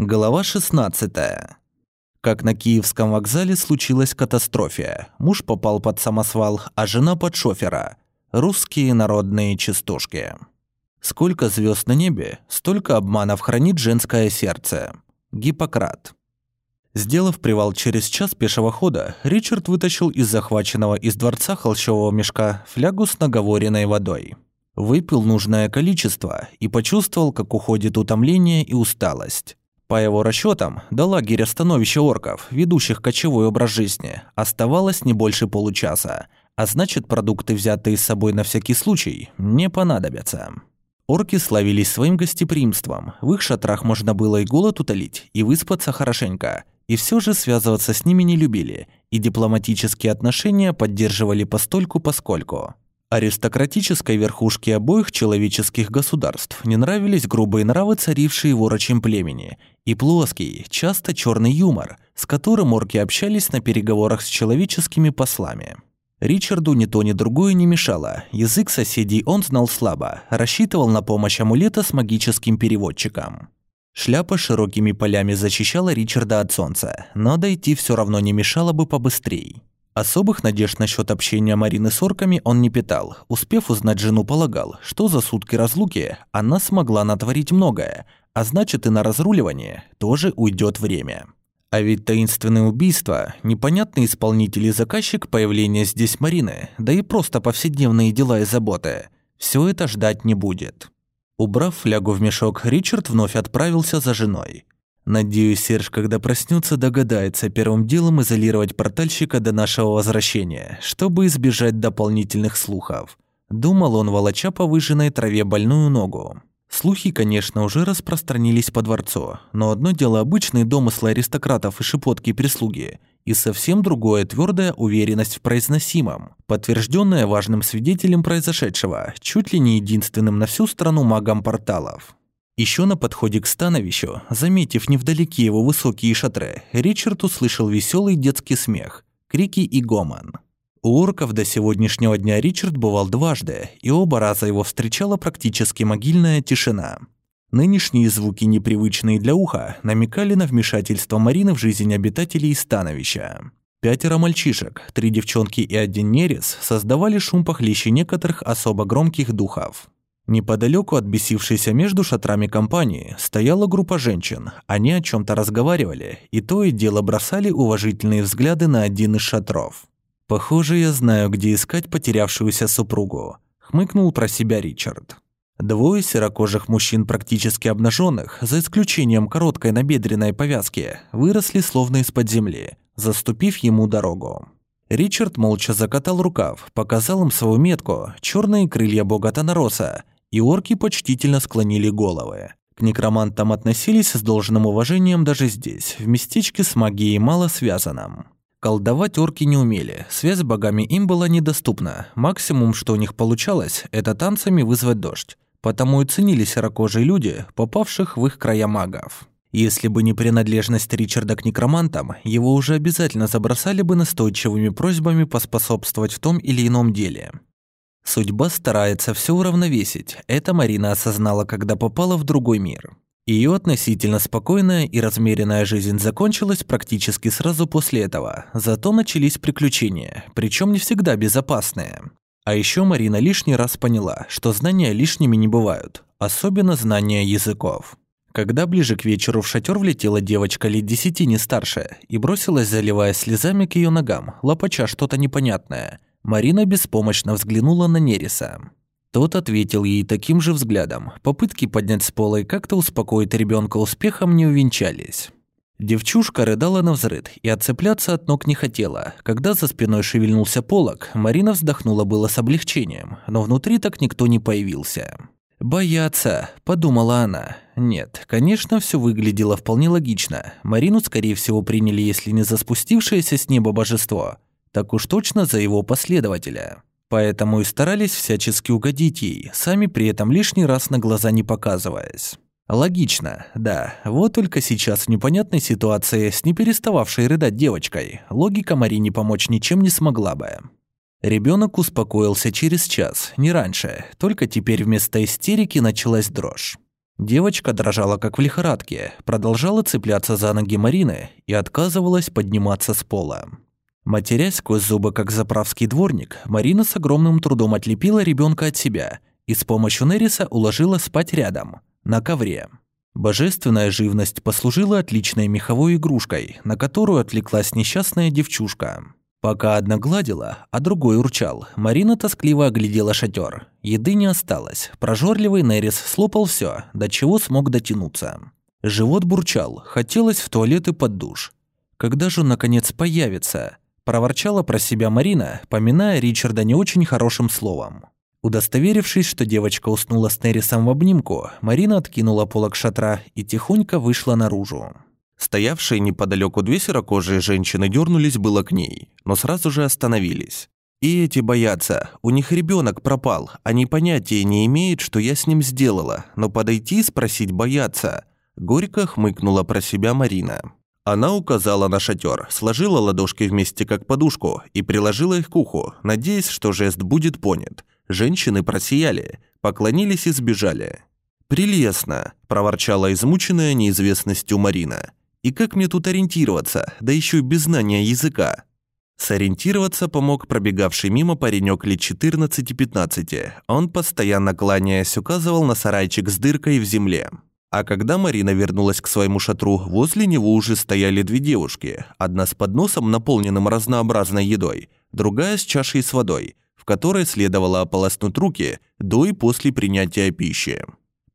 Глава 16. Как на Киевском вокзале случилась катастрофа. Муж попал под самосвал, а жена под шофера. Русские народные частушки. Сколько звезд на небе, столько обманов хранит женское сердце. Гиппократ. Сделав привал через час пешего хода, Ричард вытащил из захваченного из дворца холщового мешка флягу с наговоренной водой. Выпил нужное количество и почувствовал, как уходит утомление и усталость. По его расчетам, до лагеря становища орков, ведущих кочевой образ жизни, оставалось не больше получаса, а значит продукты, взятые с собой на всякий случай, не понадобятся. Орки славились своим гостеприимством, в их шатрах можно было и голод утолить, и выспаться хорошенько, и все же связываться с ними не любили, и дипломатические отношения поддерживали постольку-поскольку. Аристократической верхушке обоих человеческих государств не нравились грубые нравы, царившие в орочем племени, и плоский, часто черный юмор, с которым орки общались на переговорах с человеческими послами. Ричарду ни то ни другое не мешало. Язык соседей он знал слабо, рассчитывал на помощь амулета с магическим переводчиком. Шляпа широкими полями защищала Ричарда от солнца, но дойти все равно не мешало бы побыстрее. Особых надежд насчет общения Марины с орками он не питал. Успев узнать жену, полагал, что за сутки разлуки она смогла натворить многое, а значит и на разруливание тоже уйдет время. А ведь таинственные убийства, непонятный исполнитель и заказчик появления здесь Марины, да и просто повседневные дела и заботы – все это ждать не будет. Убрав флягу в мешок, Ричард вновь отправился за женой. Надеюсь, Серж, когда проснется, догадается первым делом изолировать портальщика до нашего возвращения, чтобы избежать дополнительных слухов. Думал он, волоча по выжженной траве больную ногу. Слухи, конечно, уже распространились по дворцу, но одно дело обычные домыслы аристократов и шепотки прислуги, и совсем другое твердая уверенность в произносимом, подтвержденная важным свидетелем произошедшего, чуть ли не единственным на всю страну магом порталов. Еще на подходе к становищу, заметив невдалеке его высокие шатры, Ричард услышал веселый детский смех, крики и гомон. У орков до сегодняшнего дня Ричард бывал дважды, и оба раза его встречала практически могильная тишина. Нынешние звуки, непривычные для уха, намекали на вмешательство Марины в жизнь обитателей становища. Пятеро мальчишек, три девчонки и один нерез создавали шум похлеще некоторых особо громких духов. Неподалеку от бесившейся между шатрами компании стояла группа женщин. Они о чем то разговаривали, и то и дело бросали уважительные взгляды на один из шатров. «Похоже, я знаю, где искать потерявшуюся супругу», — хмыкнул про себя Ричард. Двое серокожих мужчин, практически обнаженных, за исключением короткой набедренной повязки, выросли словно из-под земли, заступив ему дорогу. Ричард молча закатал рукав, показал им свою метку, черные крылья бога Танароса, и орки почтительно склонили головы. К некромантам относились с должным уважением даже здесь, в местечке с магией мало связанном. Колдовать орки не умели, связь с богами им была недоступна. Максимум, что у них получалось, это танцами вызвать дождь. Потому и ценили серокожие люди, попавших в их края магов. Если бы не принадлежность Ричарда к некромантам, его уже обязательно забросали бы настойчивыми просьбами поспособствовать в том или ином деле. Судьба старается все уравновесить. Это Марина осознала, когда попала в другой мир. Ее относительно спокойная и размеренная жизнь закончилась практически сразу после этого. Зато начались приключения, причем не всегда безопасные. А еще Марина лишний раз поняла, что знания лишними не бывают, особенно знания языков. Когда ближе к вечеру в шатер влетела девочка лет десяти не старше и бросилась, заливая слезами к ее ногам, лопача что-то непонятное – Марина беспомощно взглянула на Нериса. Тот ответил ей таким же взглядом. Попытки поднять с пола и как-то успокоить ребенка успехом не увенчались. Девчушка рыдала на взрыд и отцепляться от ног не хотела. Когда за спиной шевельнулся полог, Марина вздохнула было с облегчением, но внутри так никто не появился. «Бояться», – подумала она. Нет, конечно, все выглядело вполне логично. Марину, скорее всего, приняли, если не за спустившееся с неба божество, так уж точно за его последователя. Поэтому и старались всячески угодить ей, сами при этом лишний раз на глаза не показываясь. Логично, да. Вот только сейчас в непонятной ситуации с не перестававшей рыдать девочкой логика Марине помочь ничем не смогла бы. Ребенок успокоился через час, не раньше, только теперь вместо истерики началась дрожь. Девочка дрожала как в лихорадке, продолжала цепляться за ноги Марины и отказывалась подниматься с пола. Матерясь сквозь зубы, как заправский дворник, Марина с огромным трудом отлепила ребенка от себя и с помощью Нериса уложила спать рядом, на ковре. Божественная живность послужила отличной меховой игрушкой, на которую отвлеклась несчастная девчушка. Пока одна гладила, а другой урчал, Марина тоскливо оглядела шатер. Еды не осталось. Прожорливый Нерис слопал все, до чего смог дотянуться. Живот бурчал, хотелось в туалет и под душ. Когда же он, наконец, появится? Проворчала про себя Марина, поминая Ричарда не очень хорошим словом. Удостоверившись, что девочка уснула с Нерисом в обнимку, Марина откинула полок шатра и тихонько вышла наружу. Стоявшие неподалеку две серокожие женщины дернулись было к ней, но сразу же остановились. И эти боятся, у них ребенок пропал, они понятия не имеют, что я с ним сделала, но подойти и спросить боятся. Горько хмыкнула про себя Марина. Она указала на шатер, сложила ладошки вместе как подушку и приложила их к уху, надеясь, что жест будет понят. Женщины просияли, поклонились и сбежали. «Прелестно», – проворчала измученная неизвестностью Марина. «И как мне тут ориентироваться, да еще и без знания языка?» Сориентироваться помог пробегавший мимо паренек лет 14-15. Он, постоянно кланяясь, указывал на сарайчик с дыркой в земле. А когда Марина вернулась к своему шатру, возле него уже стояли две девушки. Одна с подносом, наполненным разнообразной едой, другая с чашей с водой – которой следовало ополоснуть руки до и после принятия пищи.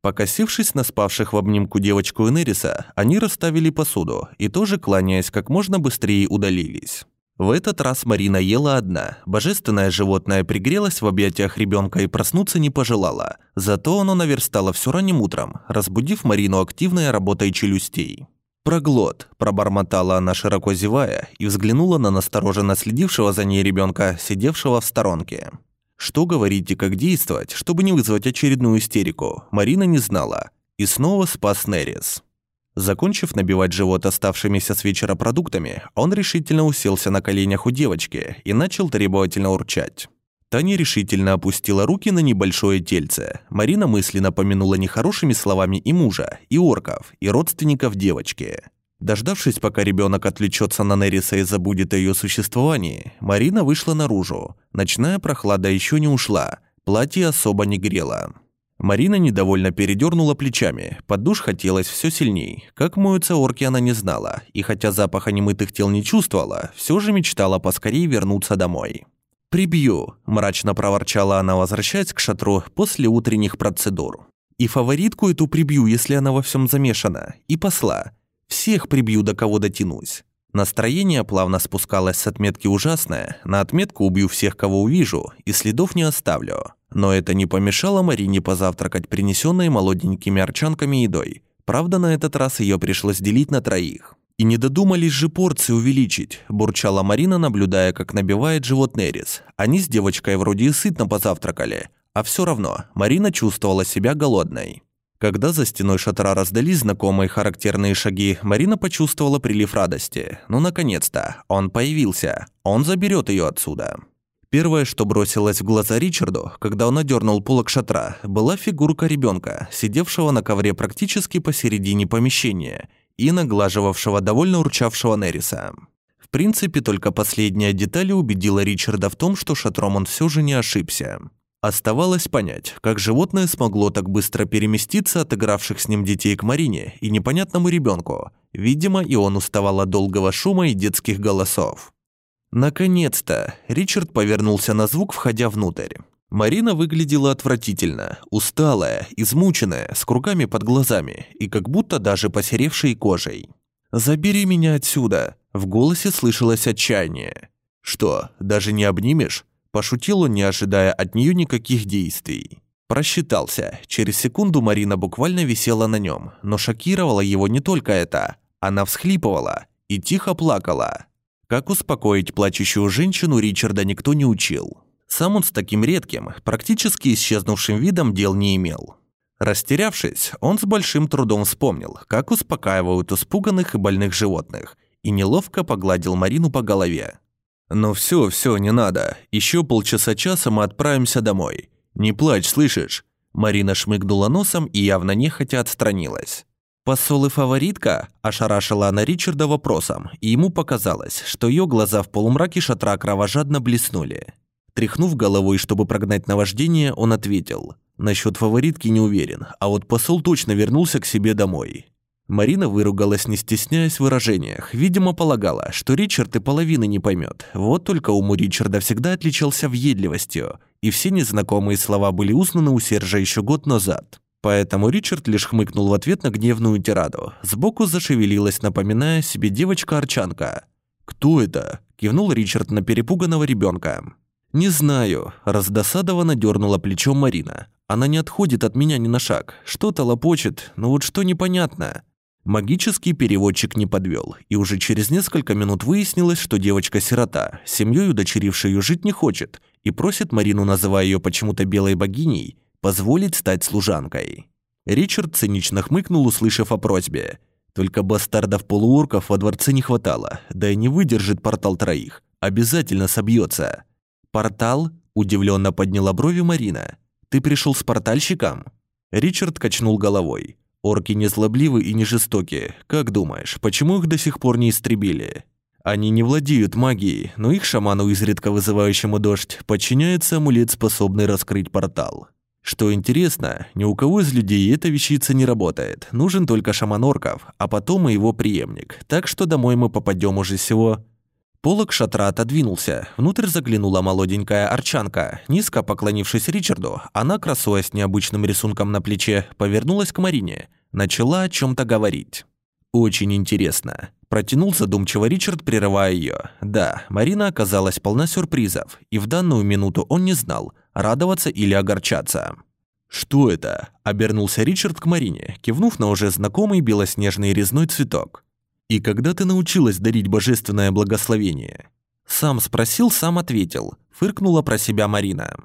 Покосившись на спавших в обнимку девочку Энериса, они расставили посуду и тоже, кланяясь как можно быстрее, удалились. В этот раз Марина ела одна. Божественное животное пригрелось в объятиях ребенка и проснуться не пожелало. Зато оно наверстало все ранним утром, разбудив Марину активной работой челюстей. «Проглот», – пробормотала она, широко зевая, и взглянула на настороженно следившего за ней ребенка, сидевшего в сторонке. Что говорить и как действовать, чтобы не вызвать очередную истерику, Марина не знала. И снова спас Нерис. Закончив набивать живот оставшимися с вечера продуктами, он решительно уселся на коленях у девочки и начал требовательно урчать. Таня решительно опустила руки на небольшое тельце. Марина мысленно помянула нехорошими словами и мужа, и орков, и родственников девочки. Дождавшись, пока ребенок отвлечется на Нериса и забудет о ее существовании, Марина вышла наружу. Ночная прохлада еще не ушла, платье особо не грело. Марина недовольно передернула плечами, под душ хотелось все сильней. Как моются орки она не знала, и хотя запаха немытых тел не чувствовала, все же мечтала поскорее вернуться домой. «Прибью», – мрачно проворчала она, возвращаясь к шатру после утренних процедур. «И фаворитку эту прибью, если она во всем замешана, и посла. Всех прибью, до кого дотянусь». Настроение плавно спускалось с отметки «ужасное» на отметку «убью всех, кого увижу» и следов не оставлю. Но это не помешало Марине позавтракать принесенной молоденькими арчанками едой. Правда, на этот раз ее пришлось делить на троих. «И не додумались же порции увеличить», – бурчала Марина, наблюдая, как набивает живот Нерис. Они с девочкой вроде и сытно позавтракали, а все равно Марина чувствовала себя голодной. Когда за стеной шатра раздались знакомые характерные шаги, Марина почувствовала прилив радости. Ну, наконец-то, он появился. Он заберет ее отсюда. Первое, что бросилось в глаза Ричарду, когда он одернул полок шатра, была фигурка ребенка, сидевшего на ковре практически посередине помещения – и наглаживавшего довольно урчавшего Нериса. В принципе, только последняя деталь убедила Ричарда в том, что шатром он все же не ошибся. Оставалось понять, как животное смогло так быстро переместиться от игравших с ним детей к Марине и непонятному ребенку. Видимо, и он уставал от долгого шума и детских голосов. Наконец-то Ричард повернулся на звук, входя внутрь. Марина выглядела отвратительно, усталая, измученная, с кругами под глазами и как будто даже посеревшей кожей. «Забери меня отсюда!» В голосе слышалось отчаяние. «Что, даже не обнимешь?» Пошутил он, не ожидая от нее никаких действий. Просчитался. Через секунду Марина буквально висела на нем, но шокировало его не только это. Она всхлипывала и тихо плакала. Как успокоить плачущую женщину Ричарда никто не учил. Сам он с таким редким, практически исчезнувшим видом дел не имел. Растерявшись, он с большим трудом вспомнил, как успокаивают испуганных и больных животных, и неловко погладил Марину по голове. «Ну все, все, не надо. Еще полчаса-часа мы отправимся домой. Не плачь, слышишь? Марина шмыгнула носом и явно нехотя отстранилась. «Посол и фаворитка?» – ошарашила она Ричарда вопросом, и ему показалось, что ее глаза в полумраке шатра кровожадно блеснули. Тряхнув головой, чтобы прогнать наваждение, он ответил. «Насчет фаворитки не уверен, а вот посол точно вернулся к себе домой». Марина выругалась, не стесняясь в выражениях. Видимо, полагала, что Ричард и половины не поймет. Вот только ум Ричарда всегда отличался въедливостью, и все незнакомые слова были узнаны у Сержа еще год назад. Поэтому Ричард лишь хмыкнул в ответ на гневную тираду. Сбоку зашевелилась, напоминая себе девочка-арчанка. «Кто это?» – кивнул Ричард на перепуганного ребенка. «Не знаю», – раздосадованно дернула плечом Марина. «Она не отходит от меня ни на шаг. Что-то лопочет, но вот что непонятно». Магический переводчик не подвел, и уже через несколько минут выяснилось, что девочка-сирота, семьей удочерившая ее жить не хочет, и просит Марину, называя ее почему-то белой богиней, позволить стать служанкой. Ричард цинично хмыкнул, услышав о просьбе. Только бастардов-полуорков во дворце не хватало, да и не выдержит портал троих. Обязательно собьется. «Портал?» – удивленно подняла брови Марина. «Ты пришел с портальщиком?» Ричард качнул головой. «Орки не злобливы и не жестоки. Как думаешь, почему их до сих пор не истребили?» Они не владеют магией, но их шаману, изредка вызывающему дождь, подчиняется амулет, способный раскрыть портал. Что интересно, ни у кого из людей эта вещица не работает. Нужен только шаман орков, а потом и его преемник. Так что домой мы попадем уже всего. Полок шатра отодвинулся. Внутрь заглянула молоденькая арчанка. Низко поклонившись Ричарду, она, красуясь необычным рисунком на плече, повернулась к Марине. Начала о чем то говорить. «Очень интересно», – протянул задумчиво Ричард, прерывая ее. Да, Марина оказалась полна сюрпризов, и в данную минуту он не знал – радоваться или огорчаться. «Что это?» – обернулся Ричард к Марине, кивнув на уже знакомый белоснежный резной цветок. «И когда ты научилась дарить божественное благословение?» Сам спросил, сам ответил. Фыркнула про себя Марина.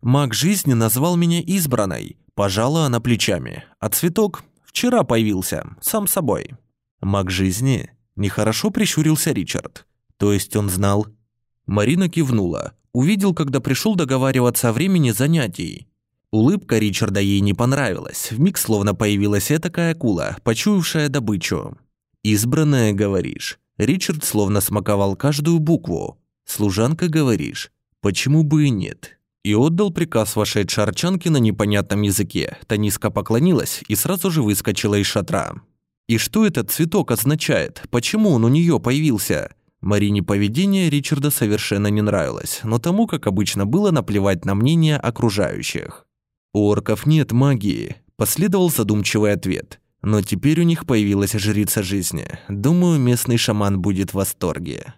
«Маг жизни назвал меня избранной», – пожала она плечами. «А цветок вчера появился, сам собой». «Маг жизни?» – нехорошо прищурился Ричард. «То есть он знал?» Марина кивнула. Увидел, когда пришел договариваться о времени занятий. Улыбка Ричарда ей не понравилась. Вмиг словно появилась этакая акула, почуявшая добычу. «Избранная, говоришь?» Ричард словно смаковал каждую букву. «Служанка, говоришь?» «Почему бы и нет?» И отдал приказ вошедшей арчанке на непонятном языке. Та низко поклонилась и сразу же выскочила из шатра. «И что этот цветок означает? Почему он у нее появился?» Марине поведение Ричарда совершенно не нравилось, но тому, как обычно, было наплевать на мнение окружающих. «У орков нет магии», – последовал задумчивый ответ. «Но теперь у них появилась жрица жизни. Думаю, местный шаман будет в восторге».